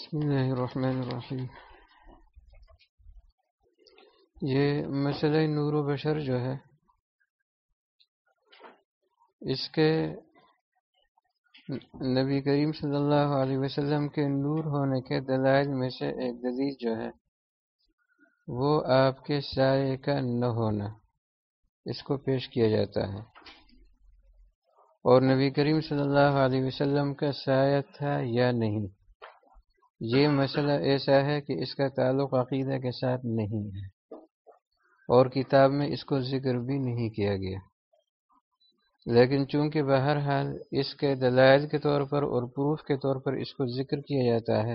بسم اللہ الرحمن الرحیم۔ یہ مسئلہ نور و بشر جو ہے، اس کے نبی کریم صلی اللہ علیہ وسلم کے نور ہونے کے دلائل میں سے ایک دلیل جو ہے، وہ آپ کے سائے کا نہ ہونا۔ اس کو پیش کیا جاتا ہے۔ اور نبی کریم صلی اللہ علیہ وسلم کا سایہ تھا یا نہیں؟ یہ مسئلہ ایسا ہے کہ اس کا تعلق عقیدہ کے ساتھ نہیں ہے اور کتاب میں اس کو ذکر بھی نہیں کیا گیا۔ لیکن چونکہ بہرحال اس کے دلائل کے طور پر اور پروف کے طور پر اس کو ذکر کیا جاتا ہے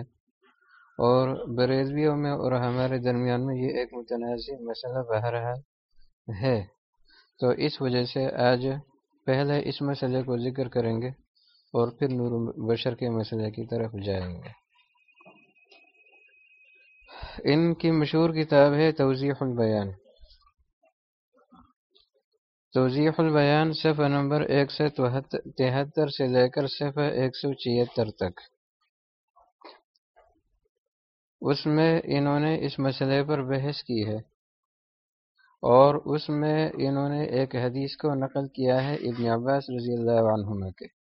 اور بریلویوں میں اور ہمارے درمیان میں یہ ایک متنازع مسئلہ بہرحال ہے، تو اس وجہ سے آج پہلے اس مسئلے کو ذکر کریں گے اور پھر نور بشر کے مسئلے کی طرف جائیں گے۔ ان کی مشہور کتاب ہے توضیح البیان۔ توضیح البیان صفحہ نمبر ایک سو تہتر سے لے کر صفحہ ایک سو چھتر تک۔ اس میں انہوں نے اس مسئلے پر بحث کی ہے۔ اور اس میں انہوں نے ایک حدیث کو نقل کیا ہے ابن عباس رضی اللہ عنہما کے۔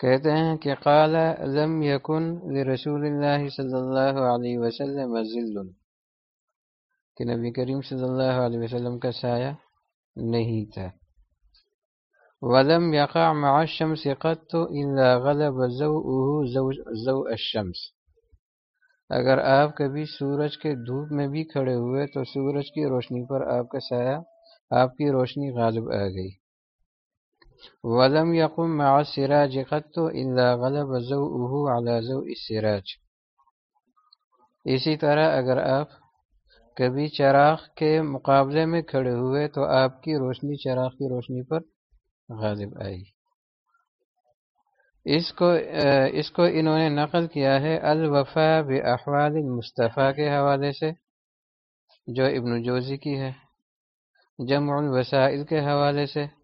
کہتے ہیں کہ قال، لم یکن لرسول اللہ صلی اللہ علیہ وسلم ذل. کہ نبی کریم صلی اللہ علیہ وسلم کا سایہ نہیں تھا. ولم يقع مع الشمس قط الا غلب ضوءه ضوء الشمس. اگر آپ کبھی سورج کے دھوپ میں بھی کھڑے ہوئے تو سورج کی روشنی پر آپ کا سایہ، آپ کی روشنی غالب آ گئی. ولم يقم مع السراج قط الا غلب ضوءه على ضوء السراج. اسی طرح اگر آپ کبھی چراغ کے مقابلے میں کھڑے ہوئے تو آپ کی روشنی چراغ کی روشنی پر غالب آئی۔ اس کو اس کو انہوں نے نقل کیا ہے الوفا باحوال المصطفیٰ کے حوالے سے، جو ابن جوزی کی ہے۔ جمع الوسائل کے حوالے سے۔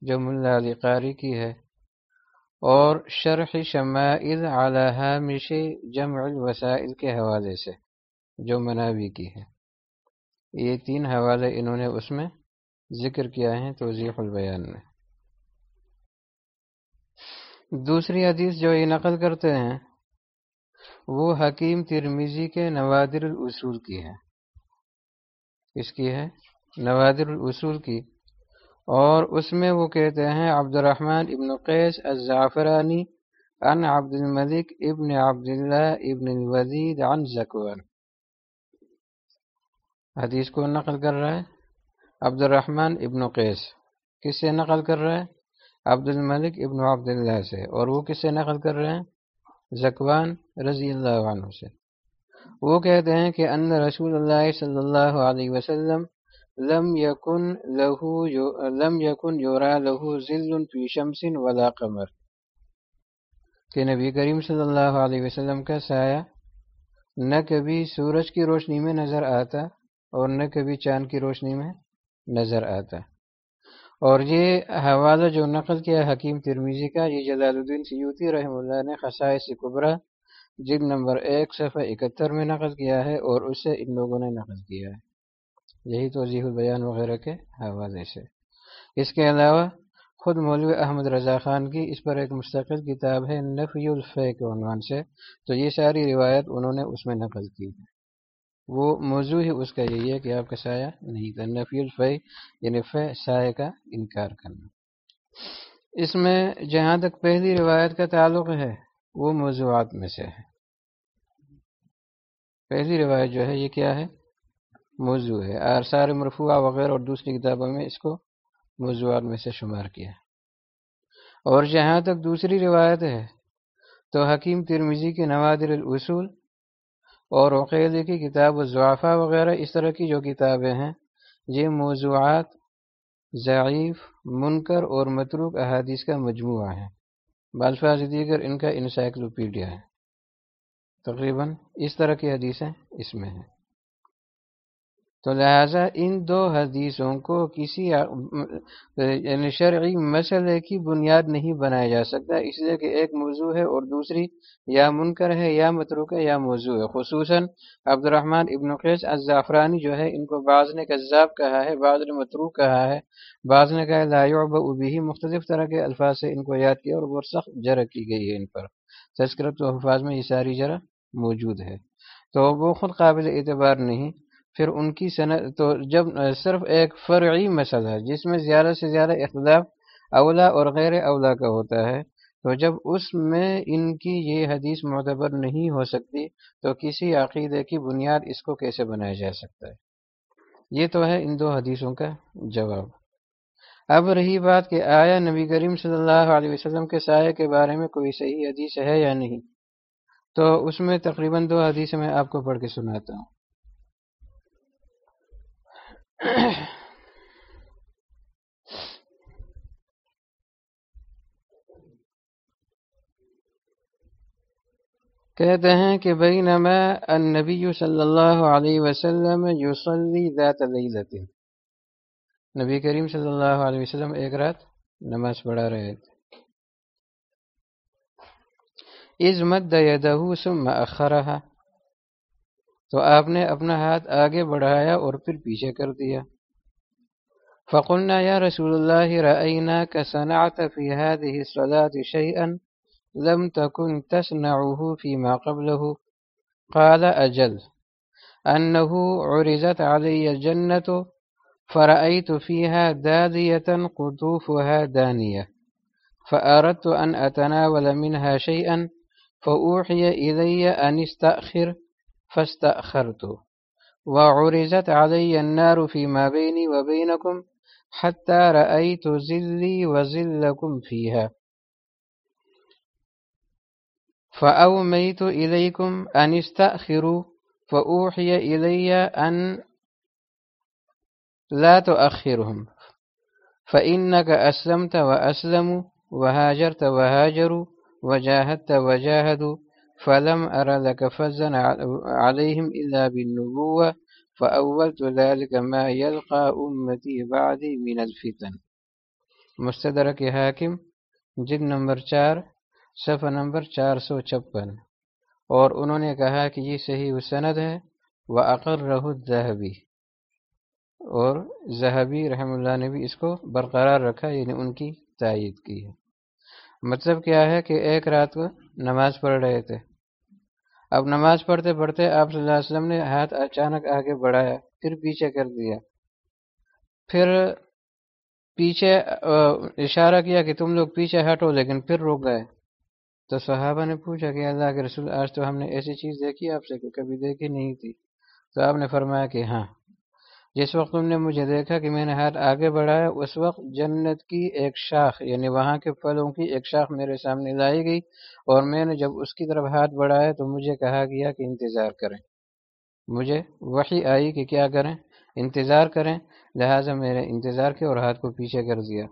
جو ملا علی قاری کی ہے۔ اور شرح شمائل علی حامش جمع الوسائل کے حوالے سے جو مناوی کی ہے۔ یہ تین حوالے انہوں نے اس میں ذکر کیا ہے توضیح البیان میں۔ دوسری حدیث جو یہ نقل کرتے ہیں، وہ حکیم ترمیزی کے نوادر الاصول کی ہے۔ اس کی ہے نوادر الاصول کی۔ اور اس میں وہ کہتے ہیں عبد الرحمن ابن قیس الزعفرانی عن عبد الملک ابن عبداللہ ابن الوزید عن زکوان۔ حدیث کو نقل کر رہا ہے عبد الرحمن ابن قیس۔ کس سے نقل کر رہا ہے؟ عبد الملک ابن عبداللہ سے۔ اور وہ کس سے نقل کر رہے ہیں زکوان رضی اللہ عنہ سے۔ وہ کہتے ہیں کہ ان رسول اللہ صلی اللہ علیہ وسلم لم یکن لہو لم یکن یورا لہو ذل فی شمس ولا قمر۔ کہ نبی کریم صلی اللہ علیہ وسلم کا سایہ نہ کبھی سورج کی روشنی میں نظر آتا اور نہ کبھی چاند کی روشنی میں نظر آتا۔ اور یہ حوالہ جو نقل کیا حکیم ترمیزی کا، یہ جلال الدین سیوتی رحم اللہ نے خسائے قبرا جلد نمبر ایک، صفحہ اکہتر میں نقل کیا ہے اور اس سے ان لوگوں نے نقل کیا ہے۔ یہی توضیح البیان وغیرہ کے حوالے سے۔ اس کے علاوہ، خود مولوی احمد رضا خان کی اس پر ایک مستقل کتاب ہے، نفی الفے کے عنوان سے۔ تو یہ ساری روایت انہوں نے اس میں نقل کی ہے۔ وہ موضوع ہی اس کا یہی ہے کہ آپ کا سایہ نہیں تھا۔ نفی الفے یعنی فے سائے کا انکار کرنا۔ اس میں جہاں تک پہلی روایت کا تعلق ہے، وہ موضوعات میں سے ہے۔ پہلی روایت جو ہے، یہ کیا ہے؟ موضوع ہے۔ آثار مرفوعہ وغیرہ اور دوسری کتابوں میں اس کو موضوعات میں سے شمار کیا۔ اور جہاں تک دوسری روایت ہے، تو حکیم ترمیزی کی نوادر الاصول اور عقیدے کی کتاب و ضعفہ وغیرہ اس طرح کی جو کتابیں ہیں، یہ موضوعات ضعیف، منکر اور متروک احادیث کا مجموعہ ہے بالفاظ دیگر ان کا انسائکلوپیڈیا ہے۔ تقریباً اس طرح کی حدیثیں اس میں ہیں۔ تو لہٰذا ان دو حدیثوں کو کسی یعنی شرعی مسئلے کی بنیاد نہیں بنایا جا سکتا، اس لیے کہ ایک موضوع ہے اور دوسری یا منکر ہے یا متروک ہے یا موضوع ہے۔ خصوصاً عبد الرحمن ابن قیس الزعفرانی جو ہے، ان کو بعض نے کذاب کہا ہے، بعض نے متروک کہا ہے، بعض نے کہا لا ابھی مختلف طرح کے الفاظ سے ان کو یاد کیا اور وہ سخت جرح کی گئی ہے ان پر۔ تذکرت و حفاظ میں یہ ساری جرح موجود ہے۔ تو وہ خود قابل اعتبار نہیں۔ پھر ان کی صنعت تو جب صرف ایک فرعی مسئلہ ہے، جس میں زیادہ سے زیادہ اختلاف اولا اور غیر اولا کا ہوتا ہے، تو جب اس میں ان کی یہ حدیث معتبر نہیں ہو سکتی، تو کسی عقیدے کی بنیاد اس کو کیسے بنایا جا سکتا ہے؟ یہ تو ہے ان دو حدیثوں کا جواب۔ اب رہی بات کہ آیا نبی کریم صلی اللہ علیہ وسلم کے سائے کے بارے میں کوئی صحیح حدیث ہے یا نہیں؟ تو اس میں تقریباً دو حدیث میں آپ کو پڑھ کے سناتا ہوں۔ کہتے ہیں کہ بینما النبی صلی اللہ علیہ وسلم یصلی ذات لیلت نبی کریم صلی اللہ علیہ وسلم ایک رات نماز پڑھا رہے تھے۔ از مد یدہ ثم اخرها تو آپ نے اپنا ہاتھ آگے بڑھایا اور پھر پیچھے کر دیا۔ فقلنا یا رسول اللہ، رأیناک صنعت فی هذه الصلاة شيئا لم تكن تصنعه فيما قبله قال أجل أنه عرزت علي الجنة فرأيت فيها دادية قطوفها دانية فأردت أن أتناول منها شيئا فأوحي إلي أن استأخر فاستأخرت وعرزت علي النار فيما بيني وبينكم حتى رأيت زلي وزلكم فيها. فأوميت إليكم أن استأخروا، فأوحي إلي أن لا تؤخرهم. فإنك أسلمت وأسلموا وهاجرت وهاجروا، وجاهدت وجاهدوا فلم أرى لك فزا عليهم إلا بالنبوة فأولت ذلك ما يلقى أمتي بعدي من الفتن مستدرك حاکم جد نمبر چار، صفحہ نمبر چار سو چھپن۔ اور انہوں نے کہا کہ یہ صحیح سند ہے وہ عقر رہ اور زہبی رحم اللہ نے بھی اس کو برقرار رکھا یعنی ان کی تائید کی ہے۔ مطلب کیا ہے کہ ایک رات کو نماز پڑھ رہے تھے۔ اب نماز پڑھتے پڑھتے آپ صلی اللہ علیہ وسلم نے ہاتھ اچانک آگے بڑھایا، پھر پیچھے کر دیا۔ پھر پیچھے اشارہ کیا کہ تم لوگ پیچھے ہٹو، لیکن پھر روک گئے۔ تو صحابہ نے پوچھا کہ اللہ کے رسول، آج تو ہم نے ایسی چیز دیکھی آپ سے کہ کبھی دیکھی نہیں تھی۔ تو آپ نے فرمایا کہ ہاں۔ جس وقت تم نے مجھے دیکھا کہ میں نے ہاتھ آگے بڑھایا، اس وقت جنت کی ایک شاخ یعنی وہاں کے پھلوں کی ایک شاخ میرے سامنے لائی گئی اور میں نے جب اس کی طرف ہاتھ بڑھایا تو مجھے کہا گیا کہ انتظار کریں۔ مجھے وہی آئی کہ کیا کریں؟ انتظار کریں۔ لہٰذا میرے انتظار کے اور ہاتھ کو پیچھے کر دیا۔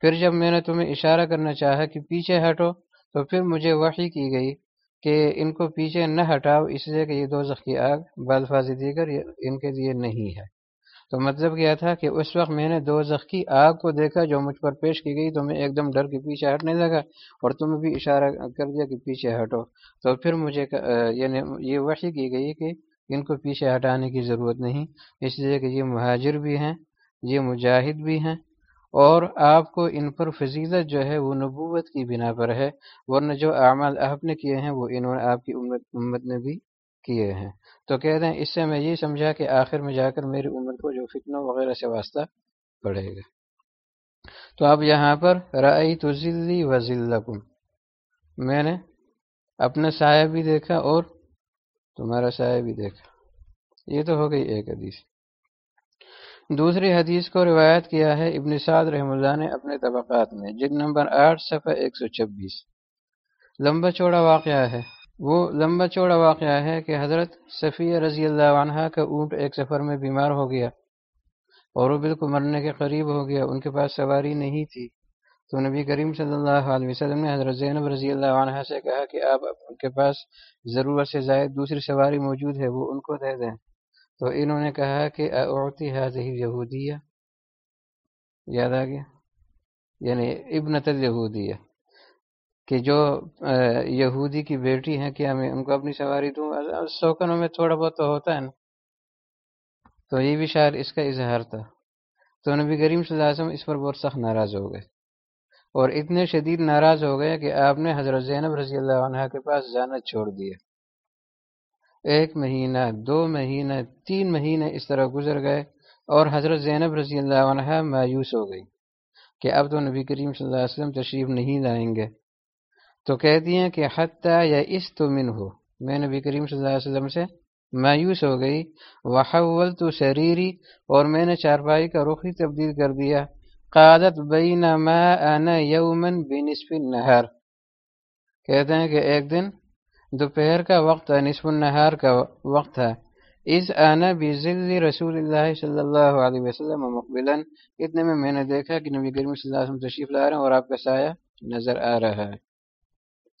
پھر جب میں نے تمہیں اشارہ کرنا چاہا کہ پیچھے ہٹو، تو پھر مجھے وحی کی گئی کہ ان کو پیچھے نہ ہٹاؤ، اس لیے کہ یہ دو کی آگ بالفاظ دیگر ان کے لیے نہیں ہے۔ تو مطلب کیا تھا کہ اس وقت میں نے دو کی آگ کو دیکھا جو مجھ پر پیش کی گئی تو میں ایک دم ڈر کے پیچھے ہٹنے لگا اور تمہیں بھی اشارہ کر دیا کہ پیچھے ہٹو۔ تو پھر مجھے یعنی یہ وحی کی گئی کہ ان کو پیچھے ہٹانے کی ضرورت نہیں، اس لیے کہ یہ مہاجر بھی ہیں، یہ مجاہد بھی ہیں اور آپ کو ان پر فضیلت جو ہے وہ نبوت کی بنا پر ہے، ورنہ جو اعمال آپ نے کیے ہیں وہ انہوں نے آپ کی امت امت نے بھی کیے ہیں۔ تو کہتے ہیں، اس سے میں یہ سمجھا کہ آخر میں جا کر میری امت کو جو فتنوں وغیرہ سے واسطہ پڑے گا۔ تو اب یہاں پر رئی تو ذلی و ذلکم۔ میں نے اپنا سایہ بھی دیکھا اور تمہارا سایہ بھی دیکھا۔ یہ تو ہو گئی ایک حدیث۔ دوسری حدیث کو روایت کیا ہے، ابن سعد رحم اللہ نے اپنے طبقات میں جن نمبر آٹھ، صفحہ ایک سو چھبیس۔ لمبا چوڑا واقعہ ہے۔ وہ لمبا چوڑا واقعہ ہے کہ حضرت صفیہ رضی اللہ عنہ کا اونٹ ایک سفر میں بیمار ہو گیا اور وہ بالکل مرنے کے قریب ہو گیا، ان کے پاس سواری نہیں تھی۔ تو نبی کریم صلی اللہ علیہ وسلم نے حضرت زینب رضی اللہ عنہ سے کہا کہ آپ ان کے پاس ضرورت سے زائد دوسری سواری موجود ہے، وہ ان کو دے دیں۔ تو انہوں نے کہا کہ اعتی حاضی یہودیہ۔ یاد آ گیا؟ یعنی ابنت الیہودیہ کہ جو یہودی کی بیٹی ہیں کیا میں ان کو اپنی سواری دوں سوکنوں میں تھوڑا بہت تو ہوتا ہے نا۔ تو یہ بھی شاید اس کا اظہار تھا۔ تو نبی کریم صلی اللہ علیہ وسلم اس پر بہت سخت ناراض ہو گئے۔ اور اتنے شدید ناراض ہو گئے کہ آپ نے حضرت زینب رضی اللہ عنہ کے پاس جانا چھوڑ دیا۔ ایک مہینہ، دو مہینہ، تین مہینے اس طرح گزر گئے اور حضرت زینب رضی اللہ عنہ مایوس ہو گئی کہ اب تو نبی کریم صلی اللہ علیہ وسلم تشریف نہیں لائیں گے۔ تو کہتی ہیں کہ حتیٰ یا اس تو من ہو میں نبی کریم صلی اللہ علیہ وسلم سے مایوس ہو گئی۔ وحول تو شریری اور میں نے چارپائی کا رخ ہی تبدیل کر دیا۔ قادت بین ما انا یومن بنصف النہار کہتے ہیں کہ ایک دن دوپہر کا وقت نصف النہار کا وقت تھا اس آنا بزل رسول اللہ صلی اللہ علیہ وسلم مقبلا۔ اتنے میں میں نے دیکھا کہ نبی کریم صلی اللہ علیہ وسلم تشریف لا رہے ہیں اور آپ کا سایہ نظر آ رہا ہے۔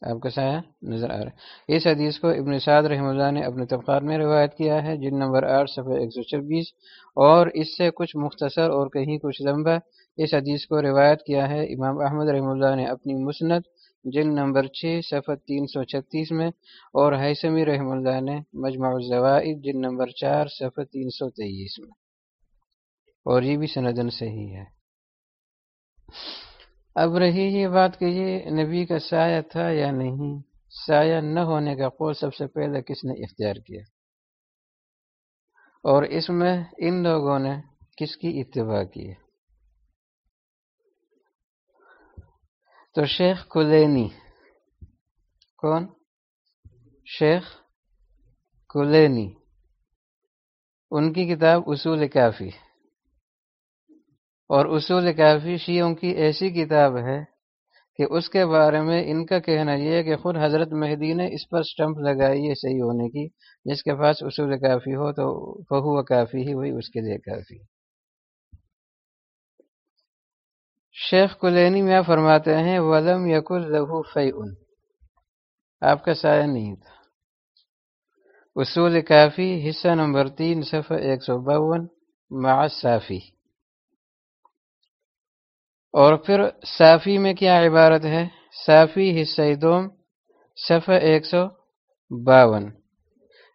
آپ کا سایہ نظر آ رہا ہے۔ اس حدیث کو ابن سعد رحمہ اللہ نے اپنے طبقات میں روایت کیا ہے، جن نمبر آٹھ، صفحہ ایک سو چھبیس، اور اس سے کچھ مختصر اور کہیں کچھ لمبا اس حدیث کو روایت کیا ہے۔ امام احمد رحمہ اللہ نے اپنی مسند جن نمبر چھ، صفحہ تین سو چھتیس میں، اور حیثمی رحمہ اللہ نے مجمع الزوائد جن نمبر چار، صفحہ تین سو تیئیس میں۔ اور یہ بھی سندن صحیح ہے۔ اب رہی یہ بات کہ یہ نبی کا سایہ تھا یا نہیں؟ سایہ نہ ہونے کا قول سب سے پہلے کس نے اختیار کیا؟ اور اس میں ان لوگوں نے کس کی اتباع کی؟ تو شیخ کلینی، کون؟ شیخ کلینی، ان کی کتاب اصول کافی۔ اور اصول کافی شیعوں کی ایسی کتاب ہے کہ اس کے بارے میں ان کا کہنا یہ ہے کہ خود حضرت مہدی نے اس پر سٹمپ لگائی ہے صحیح ہونے کی، جس کے پاس اصول کافی ہو تو بہو کافی ہی وہی اس کے لیے کافی۔ شیخ کلینی میں فرماتے ہیں، ولم یق الہو فعن آپ کا سایہ نہیں تھا۔ اصول کافی، حصہ نمبر تین، صفحہ ایک سو باون، مع صافی اور پھر صافی میں کیا عبارت ہے؟ صافی حصہ دوم صفحہ ایک سو باون۔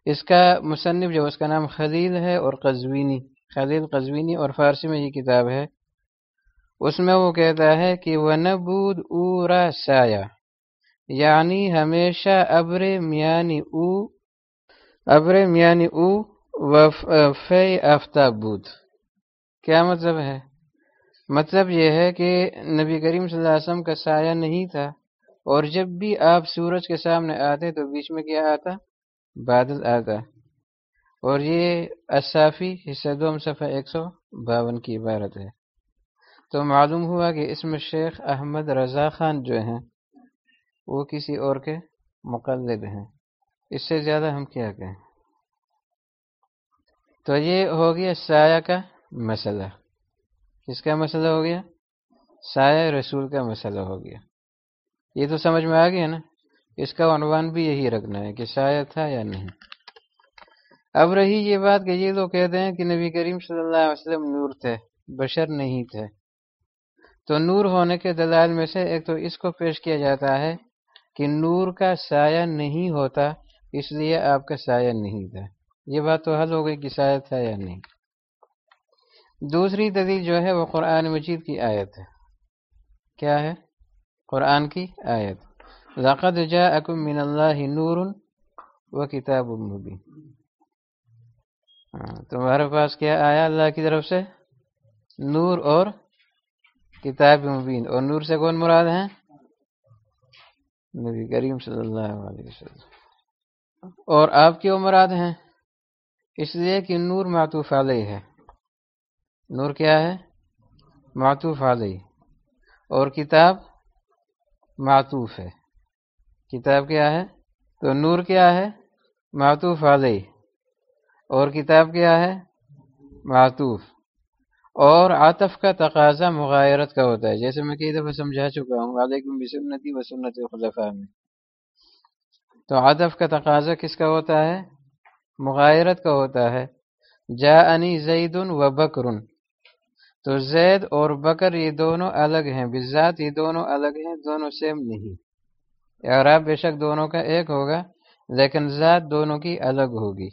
اس کا مصنف جو، اس کا نام خلیل ہے اور قزوینی۔ خلیل قزوینی اور فارسی میں یہ کتاب ہے۔ اس میں وہ کہتا ہے کہ وہ نبود اورا سایہ یعنی ہمیشہ ابر میانی او، ابر میانی او و فی آفتاب بود۔ کیا مطلب ہے؟ مطلب یہ ہے کہ نبی کریم صلی اللہ علیہ وسلم کا سایہ نہیں تھا اور جب بھی آپ سورج کے سامنے آتے تو بیچ میں کیا آتا؟ بادل آتا۔ اور یہ اصافی حصہ دوم صفحہ ایک سو باون کی عبارت ہے۔ تو معلوم ہوا کہ اس میں شیخ احمد رضا خان جو ہیں، وہ کسی اور کے مقلد ہیں۔ اس سے زیادہ ہم کیا کہیں؟ تو یہ ہو گیا سایہ کا مسئلہ۔ کس کا مسئلہ ہو گیا سایہ رسول کا مسئلہ ہو گیا۔ یہ تو سمجھ میں آ گیا نا؟ اس کا عنوان بھی یہی رکھنا ہے کہ سایہ تھا یا نہیں۔ اب رہی یہ بات کہ یہ لوگ کہتے ہیں کہ نبی کریم صلی اللہ علیہ وسلم نور تھے، بشر نہیں تھے۔ تو نور ہونے کے دلائل میں سے ایک تو اس کو پیش کیا جاتا ہے کہ نور کا سایہ نہیں ہوتا، اس لیے آپ کا سایہ نہیں تھا۔ یہ بات تو حل ہو گئی کہ سایہ تھا یا نہیں۔ دوسری دلیل جو ہے وہ قرآن مجید کی آیت ہے۔ کیا ہے؟ قرآن کی آیت۔ لقد جاءکم من اللہ نور و کتاب مبین۔ ہاں، تمہارے پاس کیا آیا اللہ کی طرف سے؟ نور اور کتاب مبین۔ اور نور سے کون مراد ہیں؟ نبی کریم صلی اللہ علیہ وسلم۔ اور آپ کیوں مراد ہیں؟ اس لیے کہ نور معطوف علیہ ہے۔ نور کیا ہے؟ معطوف علیہ۔ اور کتاب معطوف ہے۔ کتاب کیا ہے؟ تو نور کیا ہے؟ معطوف علیہ۔ اور کتاب کیا ہے؟ معطوف۔ اور عاطف کا تقاضا مغایرت کا ہوتا ہے۔ جیسے میں کئی دفعہ سمجھا چکا ہوں، علیکم بسنتی و سنت خلفاء میں۔ تو عاطف کا تقاضا کس کا ہوتا ہے؟ مغایرت کا ہوتا ہے۔ جا انی زید و بکر تو زید اور بکر یہ دونوں الگ ہیں بذات یہ دونوں الگ ہیں، دونوں سیم نہیں۔ اعراب بے شک دونوں کا ایک ہوگا، لیکن ذات دونوں کی الگ ہوگی۔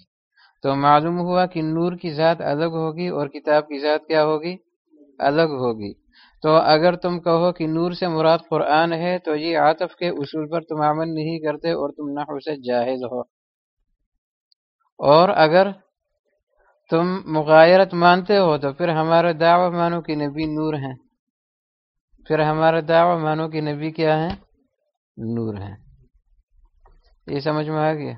تو معلوم ہوا کہ نور کی ذات الگ ہوگی اور کتاب کی ذات کیا ہوگی؟ الگ ہوگی۔ تو اگر تم کہو کہ نور سے مراد قرآن ہے، تو یہ عاطف کے اصول پر تم عمل نہیں کرتے اور تم نحو سے جاہز ہو۔ اور اگر تم مغایرت مانتے ہو تو پھر ہمارا دعوی مانو کہ نبی نور ہیں۔ پھر ہمارا دعوی مانو کہ نبی کیا ہے نور ہیں۔ یہ سمجھ میں آ گیا۔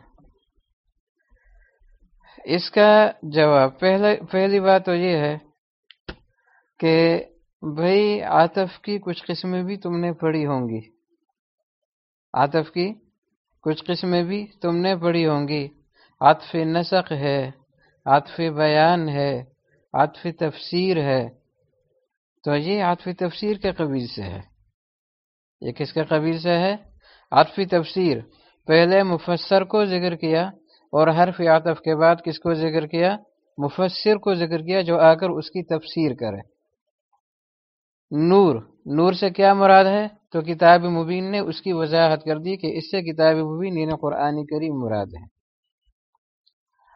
اس کا جواب پہلے پہلی بات تو یہ ہے کہ بھائی آتف کی کچھ قسمیں بھی تم نے پڑھی ہوں گی۔ آتف کی کچھ قسمیں بھی تم نے پڑھی ہوں گی۔ عطف نسق ہے۔ عطف بیان ہے، عطف تفسیر ہے۔ تو یہ عطف تفسیر کے قبیل سے ہے۔ یہ کس کے قبیل سے ہے؟ عطف تفسیر۔ پہلے مفسر کو ذکر کیا اور حرف عطف کے بعد کس کو ذکر کیا؟ مفسر کو ذکر کیا جو آ کر اس کی تفسیر کرے۔ نور۔ نور سے کیا مراد ہے؟ تو کتاب مبین نے اس کی وضاحت کر دی کہ اس سے کتاب مبین یعنی قرآن کریم مراد ہے۔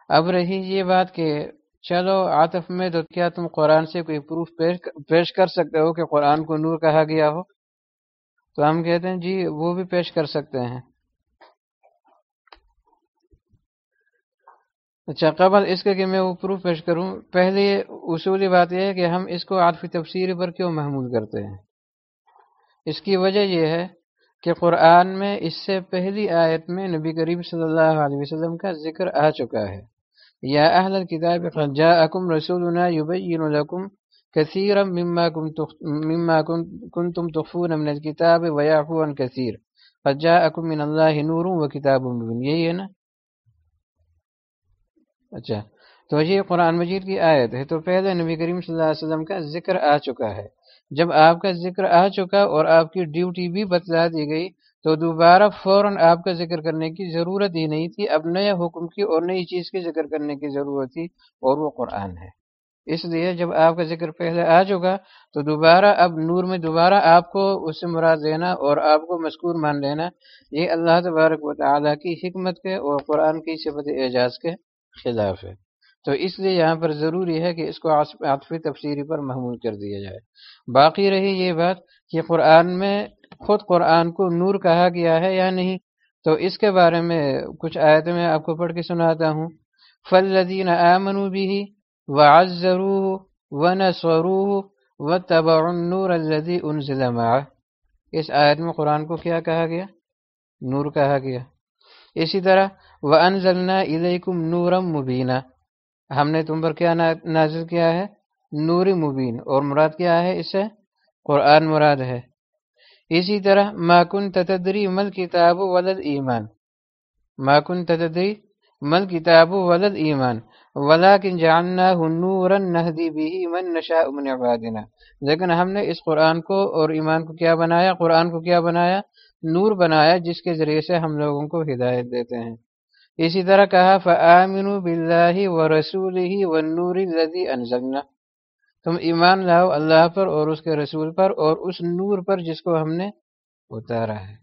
اب رہی یہ بات کہ چلو عاطف میں تو کیا تم قرآن سے کوئی پروف پیش کر سکتے ہو کہ قرآن کو نور کہا گیا ہو؟ تو ہم کہتے ہیں جی وہ بھی پیش کر سکتے ہیں۔ اچھا قبل اس کے کہ میں وہ پروف پیش کروں پہلے اصولی بات یہ ہے کہ ہم اس کو عاطفی تفسیر پر کیوں محمول کرتے ہیں؟ اس کی وجہ یہ ہے کہ قرآن میں اس سے پہلی آیت میں نبی کریم صلی اللہ علیہ وسلم کا ذکر آ چکا ہے۔ یا اہل الكتاب قد جاءكم رسولنا يبين لكم كثيرا مما مما كنتم تخفون من الكتاب ويعفو عن كثير. قد جاءكم من الله نور وكتاب مبين. یہی ہے نا؟ اچھا تو یہ قرآن مجید کی آیت ہے تو پہلے نبی کریم صلی اللہ علیہ وسلم کا ذکر آ چکا ہے۔ جب آپ کا ذکر آ چکا اور آپ کی ڈیوٹی بھی بتلا دی گئی تو دوبارہ فوراً آپ کا ذکر کرنے کی ضرورت ہی نہیں تھی۔ اب نئے حکم کی اور نئی چیز کی ذکر کرنے کی ضرورت تھی اور وہ قرآن ہے۔ اس لیے جب آپ کا ذکر پہلے آ چکا تو دوبارہ اب نور میں دوبارہ آپ کو اس سے مراد دینا اور آپ کو مذکور مان لینا، یہ اللہ تبارک و تعالیٰ کی حکمت کے اور قرآن کی صفت اعجاز کے خلاف ہے۔ تو اس لیے یہاں پر ضروری ہے کہ اس کو عاطفی تفسیری پر محمول کر دیا جائے۔ باقی رہی یہ بات کہ قرآن میں خود قرآن کو نور کہا گیا ہے یا نہیں؟ تو اس کے بارے میں کچھ آیت میں آپ کو پڑھ کے سناتا ہوں۔ فلدین آمن بھی و عزرو و نسرو و تب نور الدی ان اس آیت میں قرآن کو کیا کہا گیا؟ نور کہا گیا۔ اسی طرح وہ انضلنا علیکم نورم مبینہ ہم نے تم پر کیا نازل کیا ہے؟ نور مبین۔ اور مراد کیا ہے اس سے قرآن مراد ہے۔ اسی طرح ماکن تتدری مل کتاب ولد ایمان ماکن تتدری مل کتاب ولد ایمان ولاکن جاننا نورا نہدی بھی من نشا من عبادنا. لیکن ہم نے اس قرآن کو اور ایمان کو کیا بنایا؟ قرآن کو کیا بنایا؟ نور بنایا جس کے ذریعے سے ہم لوگوں کو ہدایت دیتے ہیں. اسی طرح کہا، فآمنوا باللہ ورسولہ والنور الذی انزلنا تم ایمان لاؤ اللہ پر اور اس کے رسول پر اور اس نور پر جس کو ہم نے اتارا ہے۔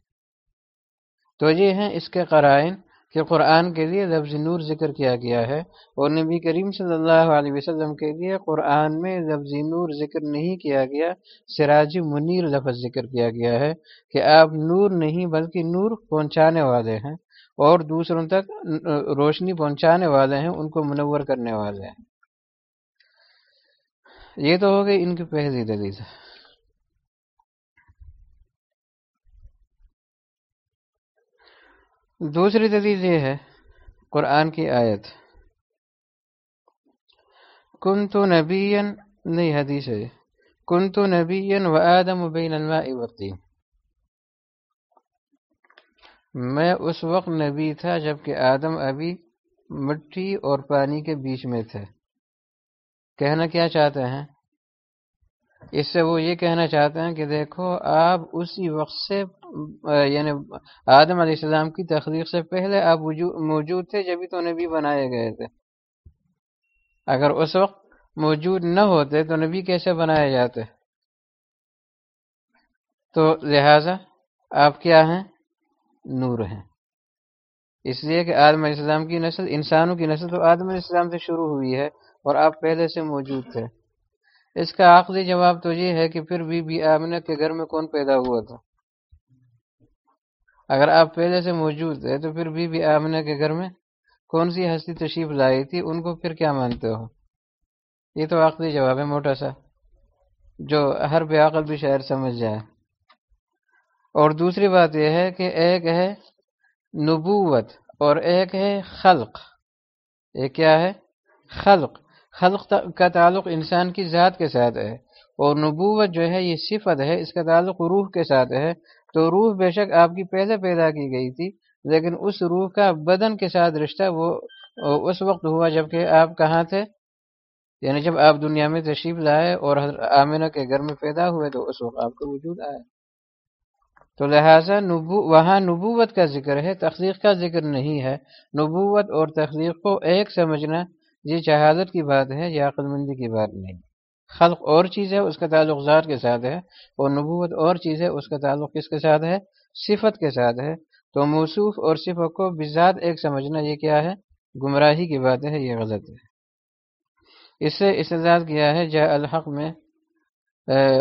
تو یہ ہیں اس کے قرائن کہ قرآن کے لیے لفظ نور ذکر کیا گیا ہے اور نبی کریم صلی اللہ علیہ وسلم کے لیے قرآن میں لفظ نور ذکر نہیں کیا گیا، سراج منیر لفظ ذکر کیا گیا ہے کہ آپ نور نہیں بلکہ نور پہنچانے والے ہیں اور دوسروں تک روشنی پہنچانے والے ہیں، ان کو منور کرنے والے ہیں۔ یہ تو ہو گئی ان کی پہلی دلیل۔ دوسری دلیل یہ ہے، قرآن کی آیت۔ کن تو نبی نہیں حدیث ہے۔ کن تو نبی و آدم بین الماء وقتی میں اس وقت نبی تھا جبکہ آدم ابھی مٹی اور پانی کے بیچ میں تھے۔ کہنا کیا چاہتے ہیں؟ اس سے وہ یہ کہنا چاہتے ہیں کہ دیکھو، آپ اسی وقت سے یعنی آدم علیہ السلام کی تخلیق سے پہلے آپ موجود تھے جبھی تو نبی بنائے گئے تھے۔ اگر اس وقت موجود نہ ہوتے تو نبی کیسے بنائے جاتے؟ تو لہذا آپ کیا ہیں؟ نور ہیں۔ اس لیے کہ آدم علیہ السلام کی نسل، انسانوں کی نسل تو آدم علیہ السلام سے شروع ہوئی ہے۔ اور آپ پہلے سے موجود تھے۔ اس کا آخری جواب تو یہ ہے کہ پھر بی بی آمنہ کے گھر میں کون پیدا ہوا تھا؟ اگر آپ پہلے سے موجود تھے تو پھر بی بی آمنہ کے گھر میں کون سی ہستی تشریف لائی تھی؟ ان کو پھر کیا مانتے ہو؟ یہ تو آخری جواب ہے، موٹا سا، جو ہر بے عقل بھی شاعر سمجھ جائے۔ اور دوسری بات یہ ہے کہ ایک ہے نبوت اور ایک ہے خلق۔ ایک کیا ہے؟ خلق۔ خلق کا تعلق انسان کی ذات کے ساتھ ہے اور نبوت جو ہے یہ صفت ہے، اس کا تعلق روح کے ساتھ ہے۔ تو روح بے شک آپ کی پہلے پیدا کی گئی تھی، لیکن اس روح کا بدن کے ساتھ رشتہ وہ، اس وقت ہوا جبکہ آپ کہاں تھے؟ یعنی جب آپ دنیا میں تشریف لائے اور آمینہ کے گھر میں پیدا ہوئے تو اس وقت آپ کو وجود آئے۔ تو لہٰذا نبو، وہاں نبوت کا ذکر ہے، تخلیق کا ذکر نہیں ہے۔ نبوت اور تخلیق کو ایک سمجھنا یہ شہادت کی بات ہے یا عقل مندی کی بات نہیں؟ خلق اور چیز ہے، اس کا تعلق ذات کے ساتھ ہے، اور نبوت اور چیز ہے، اس کا تعلق کس کے ساتھ ہے؟ صفت کے ساتھ ہے۔ تو موصوف اور صفت کو بذات ایک سمجھنا یہ کیا ہے؟ گمراہی کی بات ہے، یہ غلط ہے۔ اس سے استداد کیا ہے جا الحق میں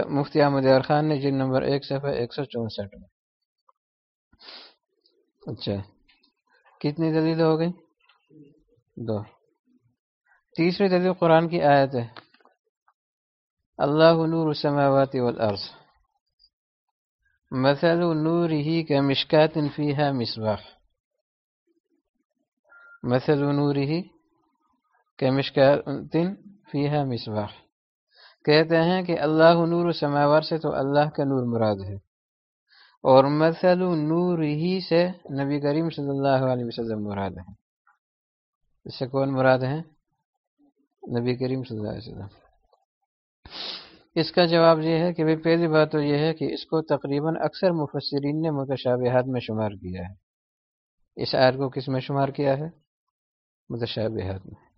مفتی احمد خان نے جن نمبر ایک، صفحہ ایک سو چونسٹھ میں۔ اچھا۔ کتنی دلیل ہو گئی؟ دو۔ تیسری دلیل قرآن کی آیت ہے۔ اللہ نور السماوات والارض۔ مثل نوره كمشكات فيها مصباح۔ مثل نوره كمشكات فيها مصباح۔ کہتے ہیں کہ اللہ نور سماوار سے تو اللہ کا نور مراد ہے۔ اور مثل نور ہی سے نبی کریم صلی اللہ علیہ وسلم مراد ہے۔ اس سے کون مراد ہے؟ نبی کریم صلی اللہ علیہ وسلم۔ اس کا جواب یہ ہے کہ بھائی پہلی بات تو یہ ہے کہ اس کو تقریباً اکثر مفسرین نے متشابہات میں شمار کیا ہے۔ اس آیت کو کس میں شمار کیا ہے؟ متشابہات میں۔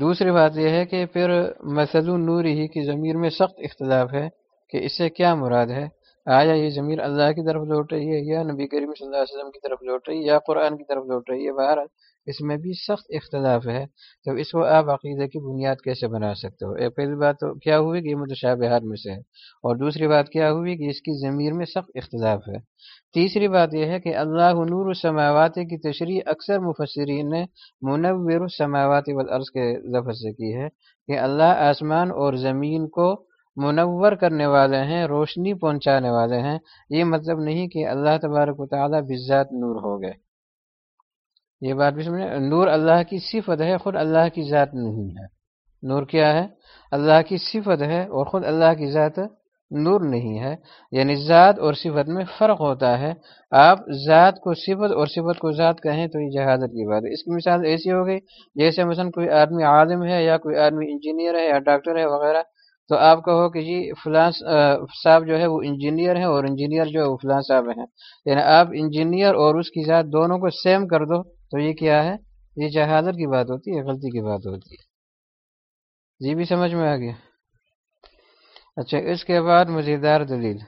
دوسری بات یہ ہے کہ پھر مسد نور ہی کی ضمیر میں سخت اختلاف ہے کہ اس سے کیا مراد ہے؟ آیا یہ ضمیر اللہ کی طرف لوٹ رہی ہے یا نبی کریم صلی اللہ علیہ وسلم کی طرف لوٹ رہی ہے یا قرآن کی طرف لوٹ رہی ہے؟ باہر اس میں بھی سخت اختلاف ہے۔ تو اس کو آپ عقیدے کی بنیاد کیسے بنا سکتے ہو؟ ایک پہلی بات تو کیا ہوئی کہ یہ متشابہات میں سے ہے؟ اور دوسری بات کیا ہوئی کہ اس کی ضمیر میں سخت اختلاف ہے؟ تیسری بات یہ ہے کہ اللہ نور السماوات کی تشریح اکثر مفسرین نے منور السماوات والارض کے لفظ سے کی ہے کہ اللہ آسمان اور زمین کو منور کرنے والے ہیں، روشنی پہنچانے والے ہیں۔ یہ مطلب نہیں کہ اللہ تبارک و تعالیٰ بذات نور ہو گئے۔ یہ بات بھی سمجھے نور اللہ کی صفت ہے، خود اللہ کی ذات نہیں ہے۔ نور کیا ہے؟ اللہ کی صفت ہے اور خود اللہ کی ذات نور نہیں ہے۔ یعنی ذات اور صفت میں فرق ہوتا ہے۔ آپ ذات کو صفت اور صفت کو ذات کہیں تو یہ جہادت کی بات ہے۔ اس کی مثال ایسی ہو گئی، جیسے مثلا کوئی آدمی عالم ہے یا کوئی آدمی انجینئر ہے یا ڈاکٹر ہے وغیرہ، تو آپ کہو کہ جی فلاں صاحب جو ہے وہ انجینئر ہے اور انجینئر جو ہے وہ فلاں صاحب ہیں۔ یعنی آپ انجینئر اور اس کی ذات دونوں کو سیم کر دو۔ تو یہ کیا ہے؟ یہ جہادت کی بات ہوتی ہے، غلطی کی بات ہوتی ہے۔ جی بھی سمجھ میں آ گیا۔ اچھا اس کے بعد مزیدار دلیل،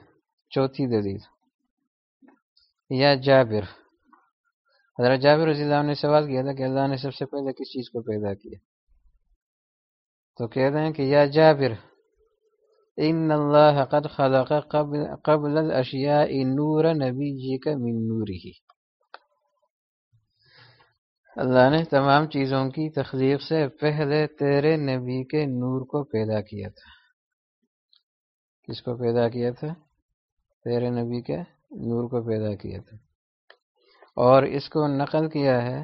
چوتھی دلیل۔ یا جابر۔ حضرت جابر رضی اللہ نے سوال کیا تھا کہ اللہ نے سب سے پہلے کس چیز کو پیدا کیا؟ تو کہتے ہیں کہ یا جابر، ان اللہ قد خلق قبل الاشیاء نور نبی کا من نوری اللہ نے تمام چیزوں کی تخلیق سے پہلے تیرے نبی کے نور کو پیدا کیا تھا۔ کس کو پیدا کیا تھا؟ تیرے نبی کے نور کو پیدا کیا تھا۔ اور اس کو نقل کیا ہے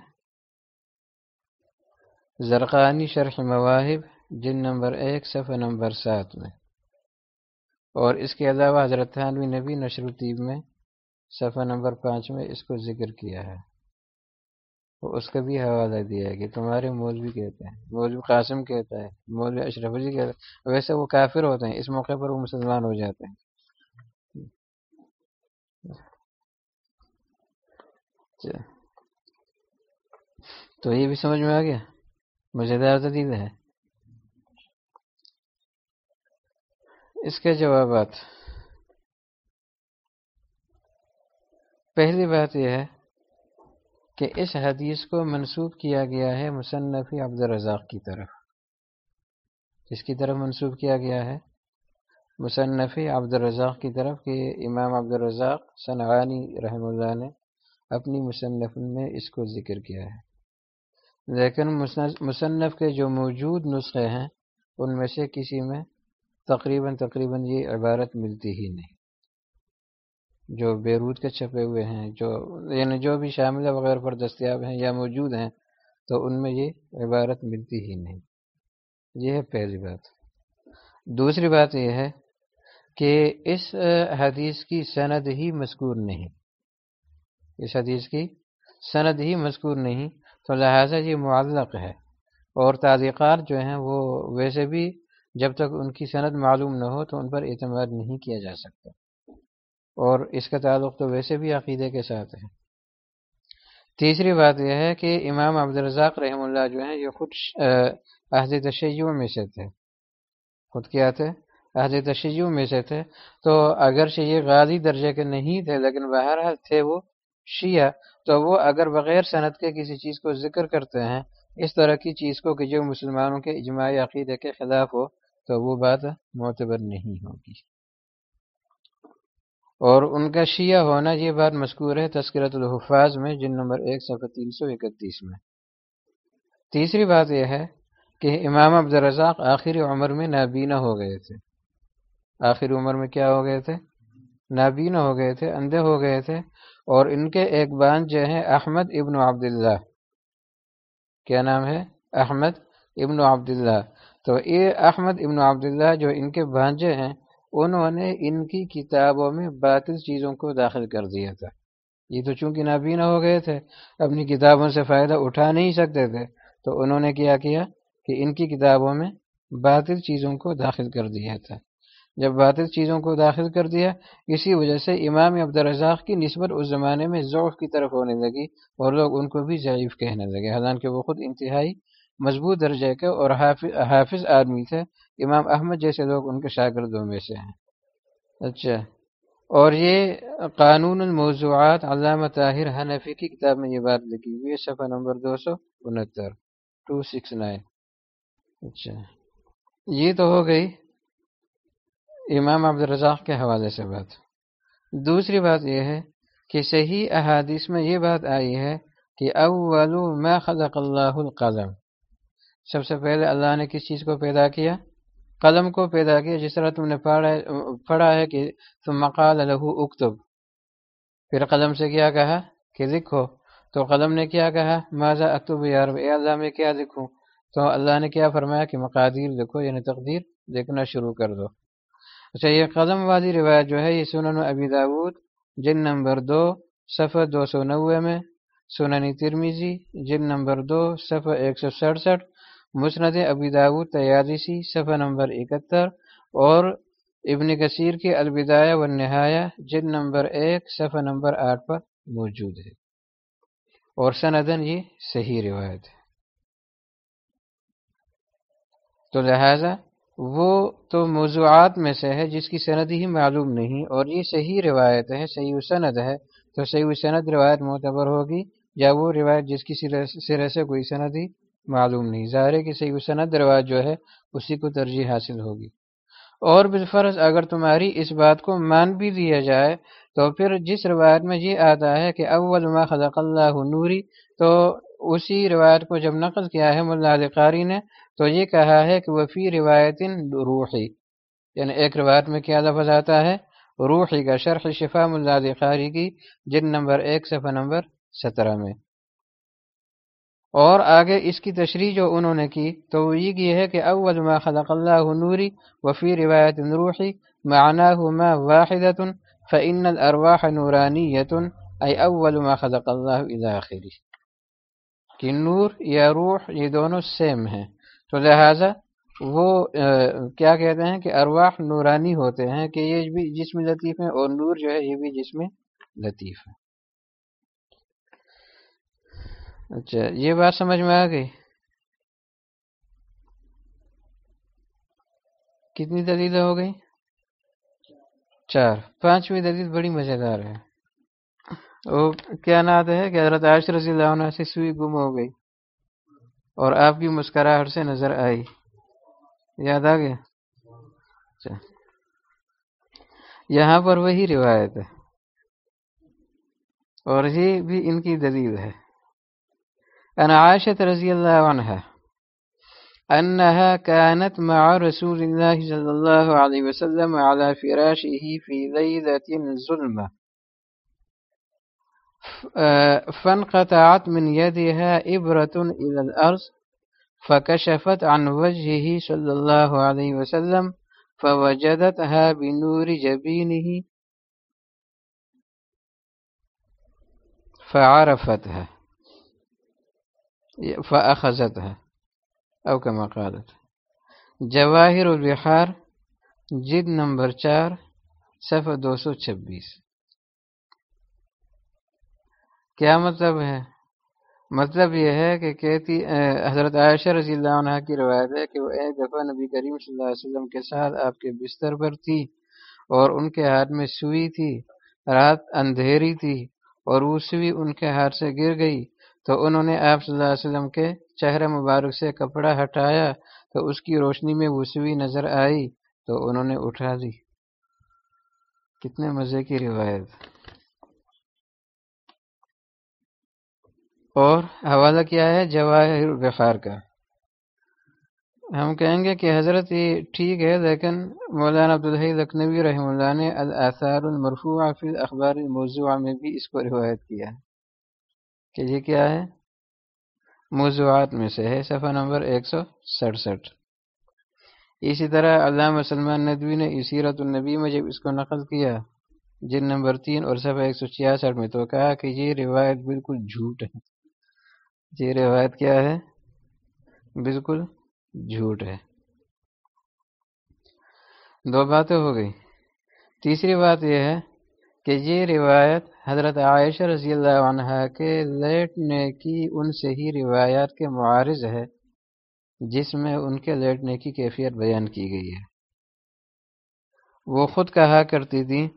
زرقانی شرح مواہب، جن نمبر ایک، صفحہ نمبر سات میں۔ اور اس کے علاوہ حضرت تھانوی نبی نشر الطیب میں صفحہ نمبر پانچ میں اس کو ذکر کیا ہے۔ اس کا بھی حوالہ دیا ہے کہ تمہارے مولوی کہتے ہیں، مولوی قاسم کہتا ہے، مولوی اشرف جی علی کہتا ہے ویسے وہ کافر ہوتے ہیں، اس موقع پر وہ مسلمان ہو جاتے ہیں۔ اچھا۔ تو یہ بھی سمجھ میں آ گیا؟ مزیدار دلیل ہے۔ اس کے جوابات۔ پہلی بات یہ ہے کہ اس حدیث کو منسوب کیا گیا ہے مصنفی عبد الرزاق کی طرف۔ اس کی طرف منسوب کیا گیا ہے؟ مصنفی عبد الرزاق کی طرف کہ امام عبد الرزاق صنعانی رحم اللہ نے اپنی مصنف میں اس کو ذکر کیا ہے۔ لیکن مصنف کے جو موجود نسخے ہیں، ان میں سے کسی میں تقریباً تقریباً یہ عبارت ملتی ہی نہیں۔ جو بیروت کے چھپے ہوئے ہیں، جو یعنی جو بھی شامل وغیرہ پر دستیاب ہیں یا موجود ہیں، تو ان میں یہ عبارت ملتی ہی نہیں۔ یہ ہے پہلی بات۔ دوسری بات یہ ہے کہ اس حدیث کی سند ہی مذکور نہیں۔ اس حدیث کی سند ہی مذکور نہیں، تو لہٰذا یہ معلق ہے۔ اور تعلیقات جو ہیں وہ ویسے بھی جب تک ان کی سند معلوم نہ ہو، تو ان پر اعتماد نہیں کیا جا سکتا۔ اور اس کا تعلق تو ویسے بھی عقیدے کے ساتھ ہے۔ تیسری بات یہ ہے کہ امام عبدالرزاق رحم اللہ جو ہیں، یہ خود عہد تشیع میں سے تھے۔ خود کیا تھے؟ عہد تشیع میں سے تھے۔ تو اگرچہ یہ غازی درجے کے نہیں تھے، لیکن بہرحال تھے وہ شیعہ۔ تو وہ اگر بغیر صنعت کے کسی چیز کو ذکر کرتے ہیں، اس طرح کی چیز کو کہ جو مسلمانوں کے اجماعی عقیدے کے خلاف ہو، تو وہ بات معتبر نہیں ہوگی۔ اور ان کا شیعہ ہونا یہ بات مذکور ہے تذکرت الحفاظ میں جن نمبر ایک، صفحہ تین سو اکتیس میں۔ تیسری بات یہ ہے کہ امام عبدالرزاق آخری عمر میں نابینا ہو گئے تھے۔ آخری عمر میں کیا ہو گئے تھے؟ نابینا ہو گئے تھے، اندھے ہو گئے تھے۔ اور ان کے ایک بان جو ہیں، احمد ابن عبداللہ۔ کیا نام ہے؟ احمد ابن عبداللہ۔ تو یہ احمد ابن عبداللہ جو ان کے بھانجے ہیں انہوں نے ان کی کتابوں میں باطل چیزوں کو داخل کر دیا تھا۔ یہ تو چونکہ نابینا ہو گئے تھے، اپنی کتابوں سے فائدہ اٹھا نہیں سکتے تھے، تو انہوں نے کیا کیا کہ ان کی کتابوں میں باطل چیزوں کو داخل کر دیا تھا۔ جب باطل چیزوں کو داخل کر دیا، اسی وجہ سے امام عبدالرزاق کی نسبت اس زمانے میں ذوق کی طرف ہونے لگی اور لوگ ان کو بھی ضعیف کہنے لگے۔ حالانکہ وہ خود انتہائی مضبوط درجے کے اور حافظ آدمی تھے۔ امام احمد جیسے لوگ ان کے شاگردوں میں سے ہیں۔ اچھا۔ اور یہ قانون الموضوعات علامہ طاہر حنفی کی کتاب میں یہ بات لکھی ہوئی ہے، صفحہ نمبر دو سو انہتر ٹو سکس نائن اچھا۔ یہ تو ہو گئی امام عبدالرزاق کے حوالے سے بات۔ دوسری بات یہ ہے کہ صحیح احادیث میں یہ بات آئی ہے کہ اول ما خلق اللہ القلم۔ سب سے پہلے اللہ نے کس چیز کو پیدا کیا؟ قلم کو پیدا کیا، جس طرح تم نے پڑھا ہے کہ تم مقال لہو اکتب۔ پھر قلم سے کیا کہا؟ کہ لکھو۔ تو قلم نے کیا کہا؟ ماضا اکتب یار اے اللہ، میں کیا لکھوں؟ تو اللہ نے کیا فرمایا کہ مقادیر لکھو یعنی تقدیر لکھنا شروع کر دو۔ اچھا یہ قلم والی روایت جو ہے، یہ سنن ابی داود جن نمبر دو، صفحہ دو سو نوے میں سننی ترمیزی جن نمبر دو، صفحہ ایک سو سڑسٹھ مسند ابی داود تیادیسی صفحہ نمبر اکہتر، اور ابن کثیر کے البدایہ و نہایا جن نمبر ایک، صفحہ نمبر آٹھ پر موجود ہے۔ اور سندن یہ صحیح روایت ہے۔ تو لہذا وہ تو موضوعات میں سے ہے جس کی سند ہی معلوم نہیں، اور یہ صحیح روایت ہے، صحیح سند ہے، تو صحیح سند روایت معتبر ہوگی، یا وہ روایت جس کی سرے سے کوئی سند ہی معلوم نہیں۔ ظاہر ہے کہ صحیح سند رواج جو ہے، اسی کو ترجیح حاصل ہوگی۔ اور بالفرض اگر تمہاری اس بات کو مان بھی دیا جائے، تو پھر جس روایت میں یہ آتا ہے کہ اول ما خلق اللہ نوری، تو اسی روایت کو جب نقل کیا ہے ملا قاری نے، تو یہ کہا ہے کہ وہ فی روایت روحی۔ یعنی ایک روایت میں کیا لفظ آتا ہے؟ روحی کا شرح شفا ملا قاری کی جن نمبر ایک، صفحہ نمبر سترہ میں۔ اور آگے اس کی تشریح جو انہوں نے کی، تو وہ یہ ہے کہ اول ما خلق اللہ نوری وفی روایت روحی معناه ما واحدة فإن الارواح نورانیت ای اول ما خلق اللہ الى آخری کہ نور یا روح یہ دونوں سیم ہیں. تو لہٰذا وہ کیا کہتے ہیں کہ ارواح نورانی ہوتے ہیں کہ یہ بھی جسم لطیف ہیں اور نور جو ہے یہ بھی جسم لطیف ہے اچھا یہ بات سمجھ میں آ گئی۔ کتنی دلیلیں ہو گئی چار۔ پانچویں دلیل بڑی مزیدار ہے۔ وہ کیا نات ہے کہ حضرت عائش رضی اللہ عنہ سے سوئی گم ہو گئی اور آپ کی مسکراہٹ سے نظر آئی۔ یاد آ گیا؟ اچھا۔ یہاں پر وہی روایت ہے۔ اور یہ بھی ان کی دلیل ہے۔ انا عائشة رضی اللہ عنہ أنها كانت مع رسول الله صلى الله عليه وسلم على فراشه في ليلة ظلمة فانقطعت من يدها إبرة إلى الأرض فكشفت عن وجهه صلى الله عليه وسلم فوجدتها بنور جبينه فعرفتها. فأخذتها. أو كما قالت. جواهر البحار جد نمبر چار صفحہ دو سو چھبیس. کیا مطلب ہے؟ مطلب یہ ہے کہ کہتی حضرت عائشہ رضی اللہ عنہ کی روایت ہے کہ وہ ایک دفعہ نبی کریم صلی اللہ علیہ وسلم کے ساتھ آپ کے بستر پر تھی اور ان کے ہاتھ میں سوئی تھی، رات اندھیری تھی اور وہ سوئی ان کے ہاتھ سے گر گئی۔ تو انہوں نے آپ صلی اللہ علیہ وسلم کے چہرہ مبارک سے کپڑا ہٹایا تو اس کی روشنی میں وہ نظر آئی تو انہوں نے اٹھا دی۔ کتنے مزے کی روایت۔ اور حوالہ کیا ہے جواہر بخار کا۔ ہم کہیں گے کہ حضرت یہ ٹھیک ہے، لیکن مولانا عبدالحی لکھنوی رحم اللہ نے الاثار المرفوع فی الاخبار الموضوع میں بھی اس کو روایت کیا۔ ہے کہ یہ کیا ہے؟ موضوعات میں سے ہے، صفحہ نمبر ایک سو سڑسٹھ۔ اسی طرح علامہ سلمان ندوی نے سیرت النبی میں جب اس کو نقل کیا جن نمبر تین اور صفحہ ایک سو چھیاسٹھ میں تو کہا کہ یہ روایت بالکل جھوٹ ہے۔ یہ روایت کیا ہے؟ بالکل جھوٹ ہے۔ دو باتیں ہو گئی۔ تیسری بات یہ ہے کہ یہ روایت حضرت عائشہ رضی اللہ عنہ کے لیٹنے کی ان سے ہی روایات کے معارض ہے، جس میں ان کے لیٹنے کی کیفیت بیان کی گئی ہے۔ وہ خود کہا کرتی تھی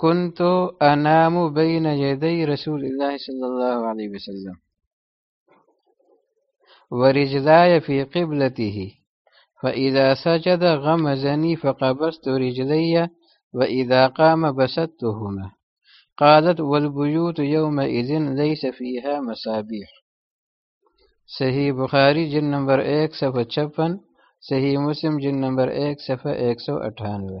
كنت أنام بين يدي رسول الله صلى الله عليه وسلم ورجلاي في قبلته فإذا سجد غمزني فقبست رجلي وإذا قام بسدتهما قالت والبيوت يومئذ ليس فيها مسابيح صحیح بخاری جن نمبر ایک، صفحہ چھپن، صحیح مسلم جن نمبر ایک، صفحہ ایک سو اٹھانوے۔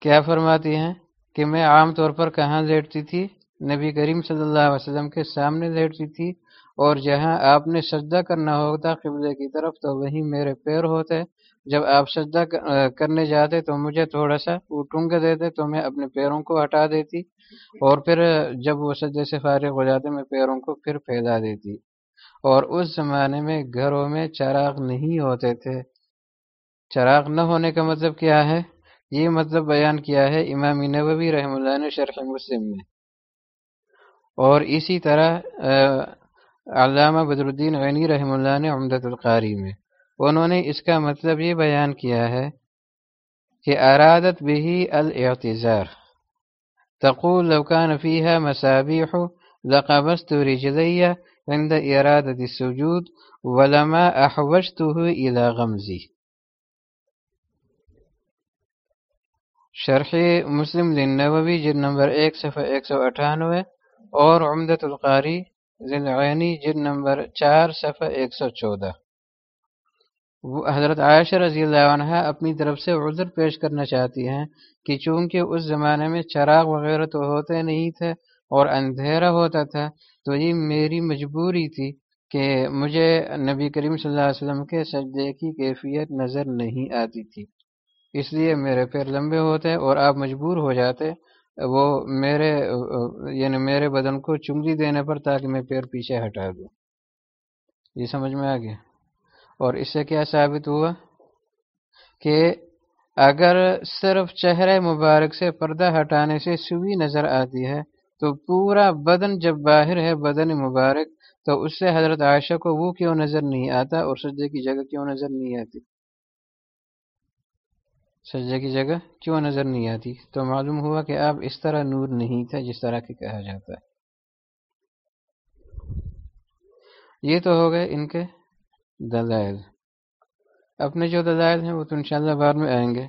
کیا فرماتی ہیں کہ میں عام طور پر کہاں لیٹتی تھی؟ نبی کریم صلی اللہ علیہ وسلم کے سامنے لیٹتی تھی اور جہاں آپ نے سجدہ کرنا ہوتا قبلے کی طرف تو وہیں میرے پیر ہوتے۔ جب آپ سجدہ کرنے جاتے تو مجھے تھوڑا سا وہ دیتے تو میں اپنے پیروں کو ہٹا دیتی اور پھر جب وہ سجدے سے فارغ ہو جاتے میں پیروں کو پھر پھیلا دیتی اور اس زمانے میں گھروں میں چراغ نہیں ہوتے تھے۔ چراغ نہ ہونے کا مطلب کیا ہے؟ یہ مطلب بیان کیا ہے امام نبوی رحم اللہ نے شرح مسلم میں۔ اور اسی طرح علامہ بدر الدین غنی رحم اللہ نے عمدت القاری میں۔ انہوں نے اس کا مطلب یہ بیان کیا ہے کہ ارادت بھی الاعتذار، تقول لو كان فيها مسابيح لقبست رجلي عند إرادة السجود ولما أحوجته إلى غمزي شرح مسلم لنووی جد نمبر ایک صفحہ ایک سو اٹھانوے اور عمدت القاری ذلعینی جد نمبر چار صفحہ ایک سو چودہ۔ حضرت عائشہ رضی اللہ عنہ اپنی طرف سے عذر پیش کرنا چاہتی ہیں کہ چونکہ اس زمانے میں چراغ وغیرہ تو ہوتے نہیں تھے اور اندھیرا ہوتا تھا، تو یہ میری مجبوری تھی کہ مجھے نبی کریم صلی اللہ علیہ وسلم کے سجدے کی کیفیت نظر نہیں آتی تھی۔ اس لیے میرے پیر لمبے ہوتے اور آپ مجبور ہو جاتے، وہ میرے یعنی میرے بدن کو چنگلی دینے پر تاکہ میں پیر پیچھے ہٹا دوں۔ یہ سمجھ میں آ گیا؟ اور اس سے کیا ثابت ہوا؟ کہ اگر صرف چہرے مبارک سے پردہ ہٹانے سے سوئی نظر آتی ہے، تو پورا بدن جب باہر ہے، بدن مبارک، تو اس سے حضرت عائشہ کو وہ کیوں نظر نہیں آتا اور سجدے کی جگہ کیوں نظر نہیں آتی؟ سجدے کی جگہ کیوں نظر نہیں آتی؟ تو معلوم ہوا کہ اب اس طرح نور نہیں تھا جس طرح کہ کہا جاتا ہے۔ یہ تو ہو گئے ان کے دلائل۔ اپنے جو دلائل ہیں وہ تو انشاءاللہ بعد میں آئیں گے۔